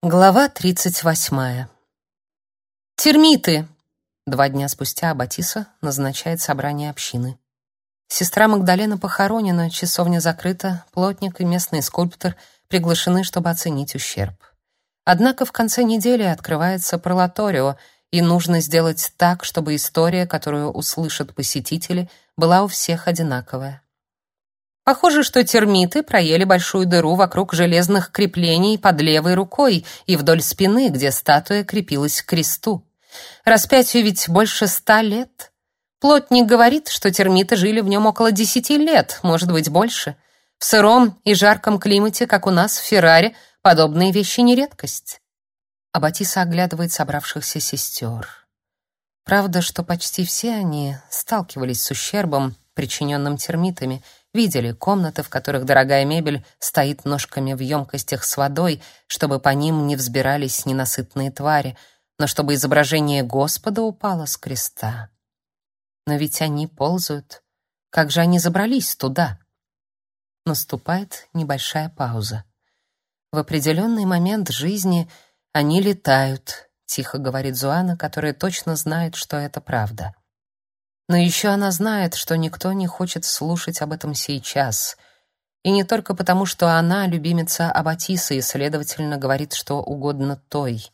Глава тридцать восьмая. Термиты. Два дня спустя Аббатиса назначает собрание общины. Сестра Магдалена похоронена, часовня закрыта, плотник и местный скульптор приглашены, чтобы оценить ущерб. Однако в конце недели открывается пролаторио, и нужно сделать так, чтобы история, которую услышат посетители, была у всех одинаковая. Похоже, что термиты проели большую дыру вокруг железных креплений под левой рукой и вдоль спины, где статуя крепилась к кресту. Распятию ведь больше ста лет. Плотник говорит, что термиты жили в нем около десяти лет, может быть, больше. В сыром и жарком климате, как у нас в Ферраре, подобные вещи не редкость. Аббатиса оглядывает собравшихся сестер. Правда, что почти все они сталкивались с ущербом, причиненным термитами — видели комнаты, в которых дорогая мебель стоит ножками в емкостях с водой, чтобы по ним не взбирались ненасытные твари, но чтобы изображение Господа упало с креста. Но ведь они ползают. Как же они забрались туда? Наступает небольшая пауза. В определенный момент жизни они летают, тихо говорит Зуана, которая точно знает, что это правда. Но еще она знает, что никто не хочет слушать об этом сейчас. И не только потому, что она любимица Аббатисы и, следовательно, говорит что угодно той.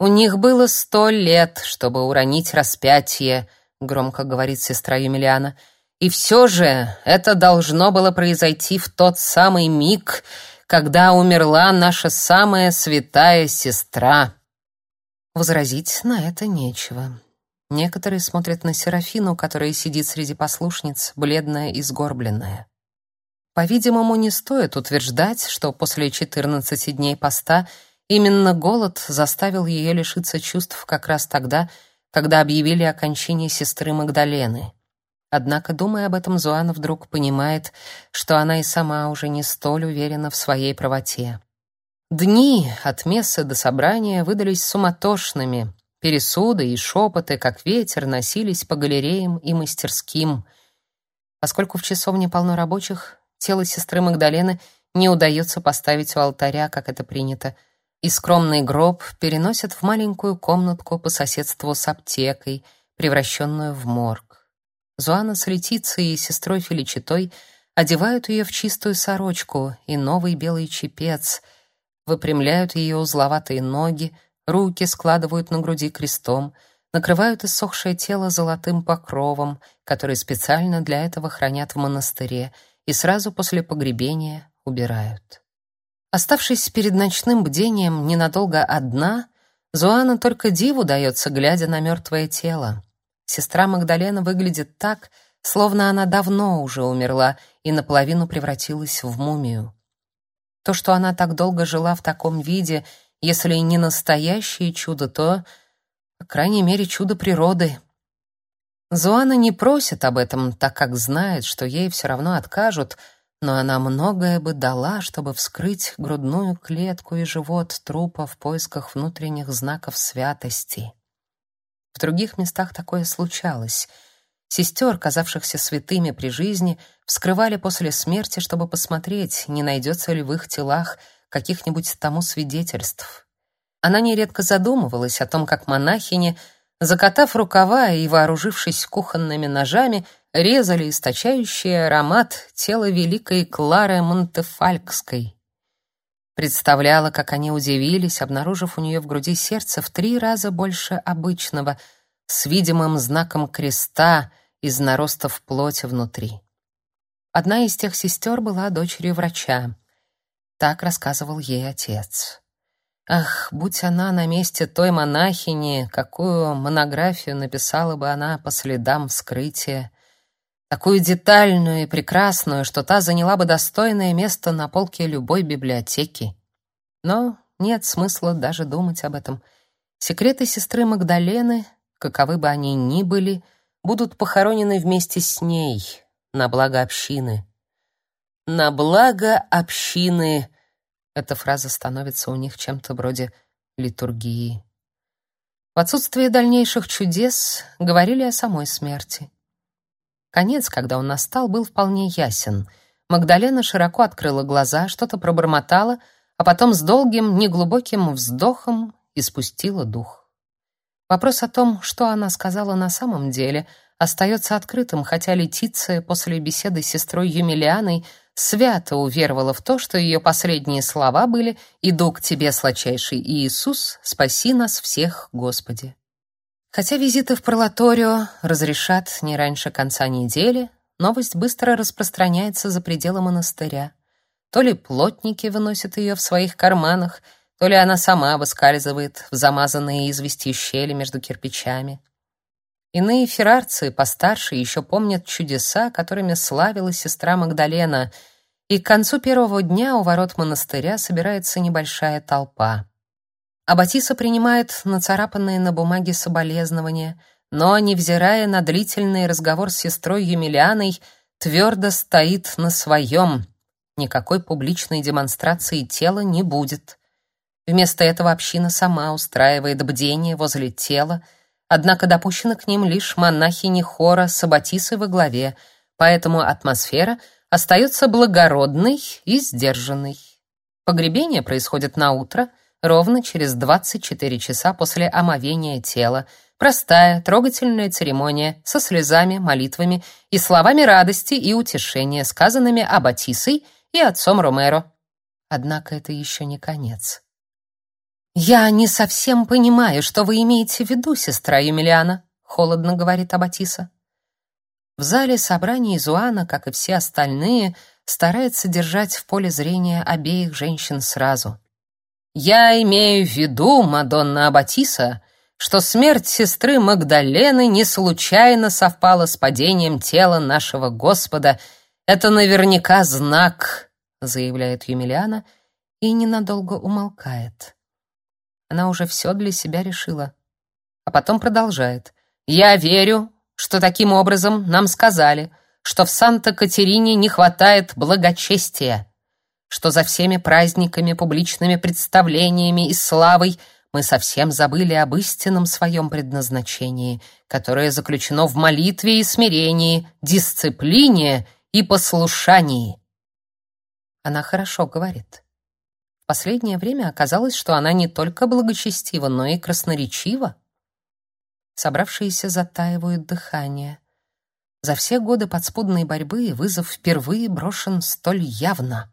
«У них было сто лет, чтобы уронить распятие», — громко говорит сестра Юмилиана. «И все же это должно было произойти в тот самый миг, когда умерла наша самая святая сестра». Возразить на это нечего. Некоторые смотрят на Серафину, которая сидит среди послушниц, бледная и сгорбленная. По-видимому, не стоит утверждать, что после 14 дней поста именно голод заставил ее лишиться чувств как раз тогда, когда объявили о кончине сестры Магдалены. Однако, думая об этом, Зуана вдруг понимает, что она и сама уже не столь уверена в своей правоте. Дни от мессы до собрания выдались суматошными, Пересуды и шепоты, как ветер, носились по галереям и мастерским. Поскольку в часовне полно рабочих, тело сестры Магдалены не удается поставить у алтаря, как это принято, и скромный гроб переносят в маленькую комнатку по соседству с аптекой, превращенную в морг. Зуана с Летицией и сестрой Феличитой одевают ее в чистую сорочку и новый белый чепец, выпрямляют ее узловатые ноги, Руки складывают на груди крестом, накрывают иссохшее тело золотым покровом, который специально для этого хранят в монастыре, и сразу после погребения убирают. Оставшись перед ночным бдением ненадолго одна, Зуана только диву дается, глядя на мертвое тело. Сестра Магдалена выглядит так, словно она давно уже умерла и наполовину превратилась в мумию. То, что она так долго жила в таком виде — если не настоящее чудо, то, по крайней мере, чудо природы. Зуана не просит об этом, так как знает, что ей все равно откажут, но она многое бы дала, чтобы вскрыть грудную клетку и живот трупа в поисках внутренних знаков святости. В других местах такое случалось. Сестер, казавшихся святыми при жизни, вскрывали после смерти, чтобы посмотреть, не найдется ли в их телах каких-нибудь тому свидетельств. Она нередко задумывалась о том, как монахини, закатав рукава и вооружившись кухонными ножами, резали источающий аромат тело великой Клары Монтефалькской. Представляла, как они удивились, обнаружив у нее в груди сердце в три раза больше обычного, с видимым знаком креста из наростов плоти внутри. Одна из тех сестер была дочерью врача. Так рассказывал ей отец. Ах, будь она на месте той монахини, какую монографию написала бы она по следам вскрытия, такую детальную и прекрасную, что та заняла бы достойное место на полке любой библиотеки. Но нет смысла даже думать об этом. Секреты сестры Магдалены, каковы бы они ни были, будут похоронены вместе с ней на благо общины на благо общины. Эта фраза становится у них чем-то вроде литургии. В отсутствие дальнейших чудес говорили о самой смерти. Конец, когда он настал, был вполне ясен. Магдалена широко открыла глаза, что-то пробормотала, а потом с долгим, неглубоким вздохом испустила дух. Вопрос о том, что она сказала на самом деле, остается открытым, хотя Летиция после беседы с сестрой Юмилианой свято уверовала в то, что ее последние слова были «Иду к тебе, сладчайший Иисус, спаси нас всех, Господи». Хотя визиты в Пролаторио разрешат не раньше конца недели, новость быстро распространяется за пределы монастыря. То ли плотники выносят ее в своих карманах, то ли она сама выскальзывает в замазанные известью щели между кирпичами. Иные феррарцы, постарше, еще помнят чудеса, которыми славилась сестра Магдалена, и к концу первого дня у ворот монастыря собирается небольшая толпа. Аббатиса принимает нацарапанные на бумаге соболезнования, но, невзирая на длительный разговор с сестрой Емельяной, твердо стоит на своем. Никакой публичной демонстрации тела не будет. Вместо этого община сама устраивает бдение возле тела, однако допущены к ним лишь монахини хора с Аббатисой во главе, поэтому атмосфера остается благородной и сдержанной. Погребение происходит на утро, ровно через 24 часа после омовения тела. Простая, трогательная церемония со слезами, молитвами и словами радости и утешения, сказанными Аббатисой и отцом Ромеро. Однако это еще не конец. «Я не совсем понимаю, что вы имеете в виду, сестра Емельяна», — холодно говорит Аббатиса. В зале собраний Зуана, как и все остальные, старается держать в поле зрения обеих женщин сразу. «Я имею в виду, Мадонна Аббатиса, что смерть сестры Магдалены не случайно совпала с падением тела нашего Господа. Это наверняка знак», — заявляет Юмилиана и ненадолго умолкает. Она уже все для себя решила. А потом продолжает. «Я верю, что таким образом нам сказали, что в Санта-Катерине не хватает благочестия, что за всеми праздниками, публичными представлениями и славой мы совсем забыли об истинном своем предназначении, которое заключено в молитве и смирении, дисциплине и послушании». Она хорошо говорит последнее время оказалось, что она не только благочестива, но и красноречива. Собравшиеся затаивают дыхание. За все годы подспудной борьбы вызов впервые брошен столь явно.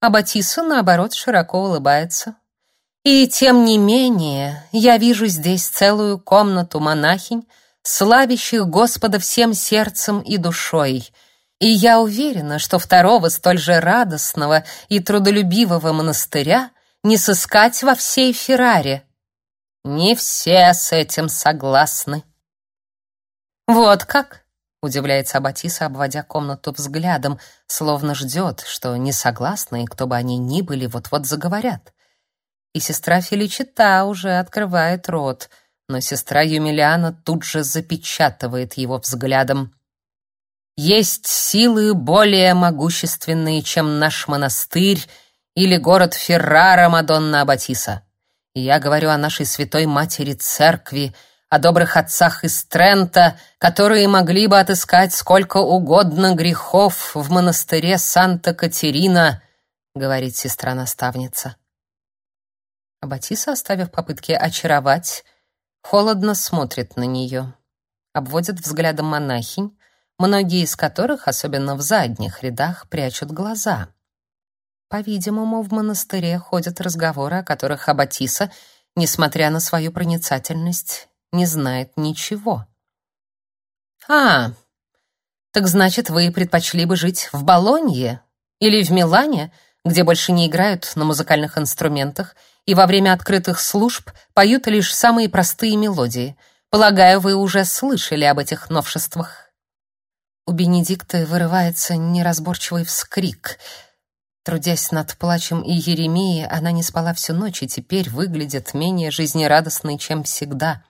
А Батиса, наоборот, широко улыбается. И тем не менее, я вижу здесь целую комнату монахинь, славящих Господа всем сердцем и душой — и я уверена, что второго столь же радостного и трудолюбивого монастыря не сыскать во всей Ферраре. Не все с этим согласны. Вот как? Удивляется Аббатиса, обводя комнату взглядом, словно ждет, что несогласные, кто бы они ни были, вот-вот заговорят. И сестра Феличита уже открывает рот, но сестра Юмилиана тут же запечатывает его взглядом. Есть силы более могущественные, чем наш монастырь или город Феррара Мадонна Аббатиса. Я говорю о нашей святой матери церкви, о добрых отцах из Трента, которые могли бы отыскать сколько угодно грехов в монастыре Санта-Катерина, говорит сестра-наставница. Аббатиса, оставив попытки очаровать, холодно смотрит на нее, обводит взглядом монахинь, многие из которых, особенно в задних рядах, прячут глаза. По-видимому, в монастыре ходят разговоры, о которых Аббатиса, несмотря на свою проницательность, не знает ничего. «А, так значит, вы предпочли бы жить в Болонье или в Милане, где больше не играют на музыкальных инструментах и во время открытых служб поют лишь самые простые мелодии. Полагаю, вы уже слышали об этих новшествах». У Бенедикта вырывается неразборчивый вскрик. Трудясь над плачем и Еремии, она не спала всю ночь и теперь выглядит менее жизнерадостной, чем всегда.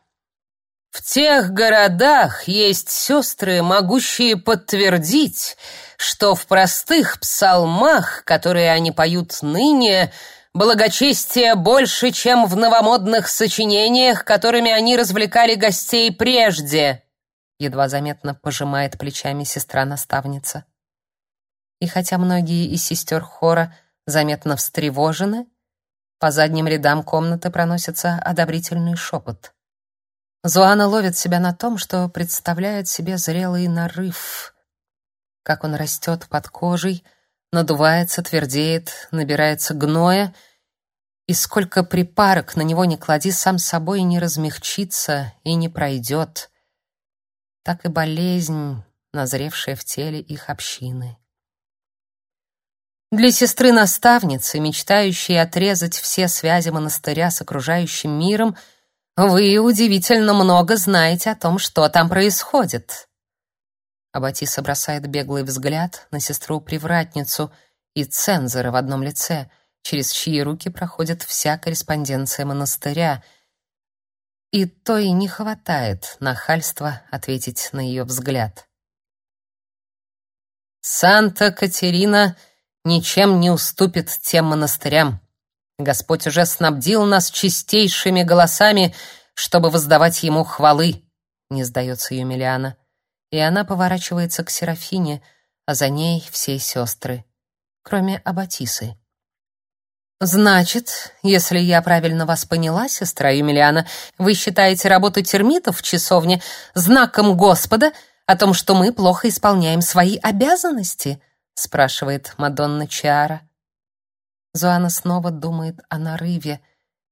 В тех городах есть сестры, могущие подтвердить, что в простых псалмах, которые они поют ныне, благочестие больше, чем в новомодных сочинениях, которыми они развлекали гостей прежде едва заметно пожимает плечами сестра-наставница. И хотя многие из сестер хора заметно встревожены. По задним рядам комнаты проносится одобрительный шепот. Зуана ловит себя на том, что представляет себе зрелый нарыв, как он растет под кожей, надувается, твердеет, набирается гноя, и сколько припарок на него не клади, сам собой не размягчится и не пройдет. Так и болезнь, назревшая в теле их общины. Для сестры-наставницы, мечтающей отрезать все связи монастыря с окружающим миром, вы удивительно много знаете о том, что там происходит. Аббатиса бросает беглый взгляд на сестру-привратницу и цензора в одном лице, через чьи руки проходит вся корреспонденция монастыря, и то и не хватает нахальства ответить на ее взгляд. Санта-Катерина ничем не уступит тем монастырям. Господь уже снабдил нас чистейшими голосами, чтобы воздавать ему хвалы, не сдается Юмилиана. И она поворачивается к Серафине, а за ней все сестры, кроме Абатисы. Значит, если я правильно вас поняла, сестра Юмилиана, вы считаете работу термитов в часовне знаком Господа о том, что мы плохо исполняем свои обязанности? спрашивает Мадонна Чиара. Зоана снова думает о нарыве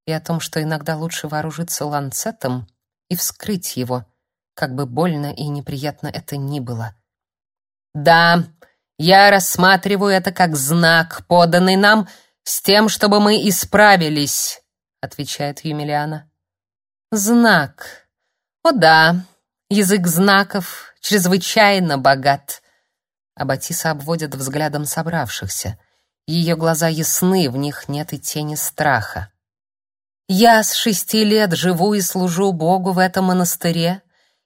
и о том, что иногда лучше вооружиться ланцетом и вскрыть его, как бы больно и неприятно это ни было. «Да, я рассматриваю это как знак, поданный нам, с тем, чтобы мы исправились», — отвечает Юмилиана. «Знак. О да, язык знаков чрезвычайно богат». Аббатиса обводит взглядом собравшихся — ее глаза ясны, в них нет и тени страха. Я с шести лет живу и служу Богу в этом монастыре,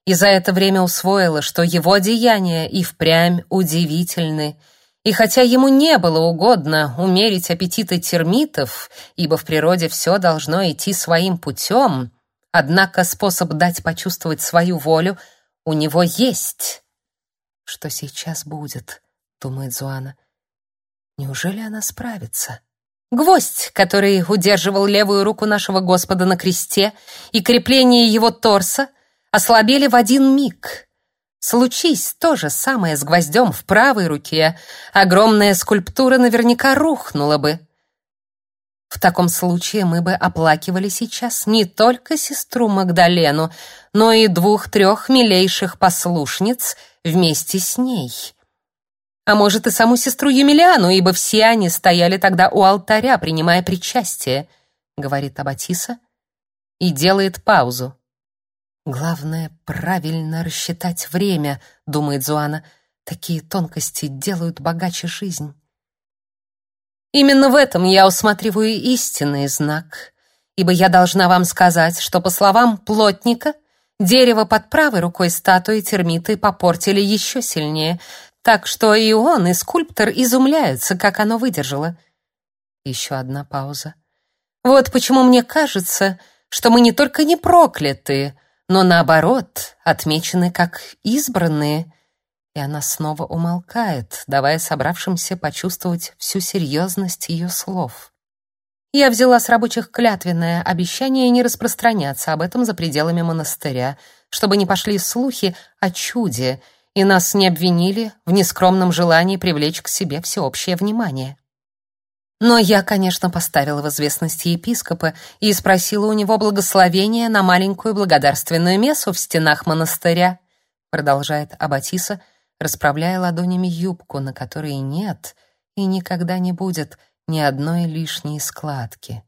и за это время усвоила, что его деяния и впрямь удивительны. И хотя ему не было угодно умерить аппетиты термитов, ибо в природе все должно идти своим путем, однако способ дать почувствовать свою волю у него есть. Что сейчас будет, думает Зуана. Неужели она справится? Гвоздь, который удерживал левую руку нашего Господа на кресте, и крепление его торса ослабели в один миг. Случись то же самое с гвоздем в правой руке, огромная скульптура наверняка рухнула бы. В таком случае мы бы оплакивали сейчас не только сестру Магдалену, но и двух-трех милейших послушниц вместе с ней а может и саму сестру Емельяну, ибо все они стояли тогда у алтаря, принимая причастие, говорит Абатиса и делает паузу. Главное правильно рассчитать время, думает Зуана. Такие тонкости делают богаче жизнь. Именно в этом я усматриваю истинный знак, ибо я должна вам сказать, что по словам плотника, дерево под правой рукой статуи термиты попортили еще сильнее, так что и он, и скульптор изумляются, как оно выдержало. Еще одна пауза. Вот почему мне кажется, что мы не только не прокляты, но наоборот, отмечены как избранные. И она снова умолкает, давая собравшимся почувствовать всю серьезность ее слов. Я взяла с рабочих клятвенное обещание не распространяться об этом за пределами монастыря, чтобы не пошли слухи о чуде — и нас не обвинили в нескромном желании привлечь к себе всеобщее внимание. Но я, конечно, поставила в известность епископа и спросила у него благословения на маленькую благодарственную мессу в стенах монастыря, продолжает Абатиса, расправляя ладонями юбку, на которой нет и никогда не будет ни одной лишней складки.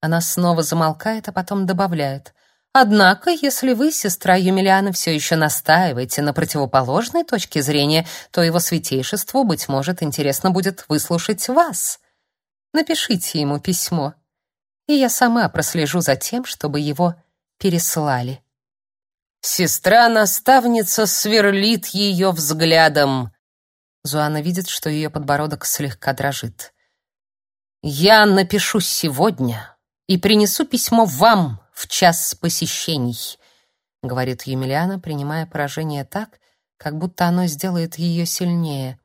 Она снова замолкает, а потом добавляет: Однако, если вы, сестра Юмилиана, все еще настаиваете на противоположной точке зрения, то его святейшеству, быть может, интересно будет выслушать вас. Напишите ему письмо, и я сама прослежу за тем, чтобы его переслали. Сестра-наставница сверлит ее взглядом. Зуана видит, что ее подбородок слегка дрожит. «Я напишу сегодня и принесу письмо вам, в час посещений», — говорит Емельяна, принимая поражение так, как будто оно сделает ее сильнее.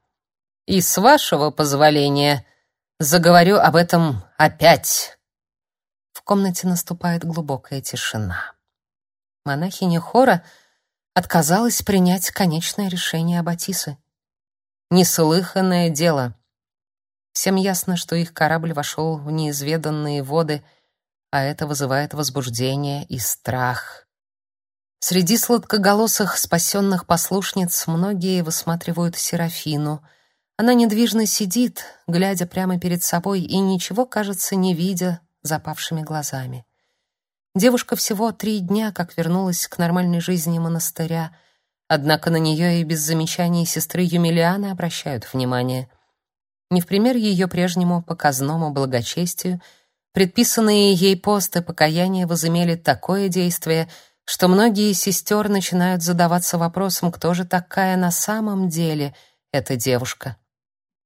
«И с вашего позволения заговорю об этом опять. В комнате наступает глубокая тишина. Монахиня хора отказалась принять конечное решение Аббатисы. Неслыханное дело. Всем ясно, что их корабль вошел в неизведанные воды, а это вызывает возбуждение и страх. Среди сладкоголосых спасенных послушниц многие высматривают Серафину. Она недвижно сидит, глядя прямо перед собой и ничего, кажется, не видя запавшими глазами. Девушка всего три дня как вернулась к нормальной жизни монастыря, однако на нее и без замечаний сестры Юмилианы обращают внимание. Не в пример ее прежнему показному благочестию, предписанные ей посты покаяния возымели такое действие — что многие сестер начинают задаваться вопросом, кто же такая на самом деле эта девушка.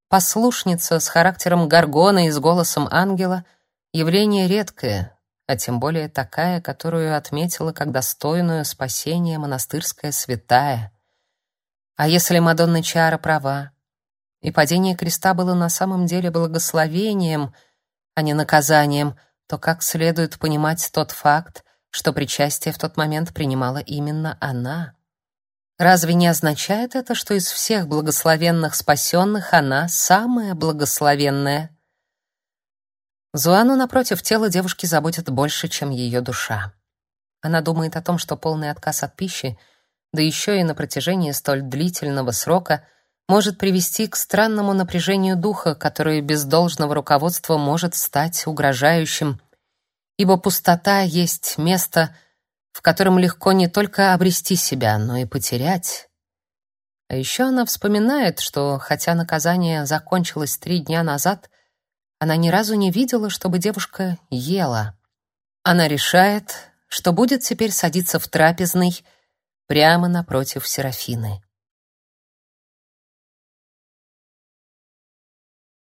Послушница с характером горгона и с голосом ангела — явление редкое, а тем более такая, которую отметила как достойную спасения монастырская святая. А если Мадонна Чара права, и падение креста было на самом деле благословением, а не наказанием, то как следует понимать тот факт, что причастие в тот момент принимала именно она. Разве не означает это, что из всех благословенных спасенных она самая благословенная? Зуану, напротив, тело девушки заботит больше, чем ее душа. Она думает о том, что полный отказ от пищи, да еще и на протяжении столь длительного срока, может привести к странному напряжению духа, которое без должного руководства может стать угрожающим, ибо пустота есть место, в котором легко не только обрести себя, но и потерять. А еще она вспоминает, что, хотя наказание закончилось три дня назад, она ни разу не видела, чтобы девушка ела. Она решает, что будет теперь садиться в трапезный прямо напротив Серафины.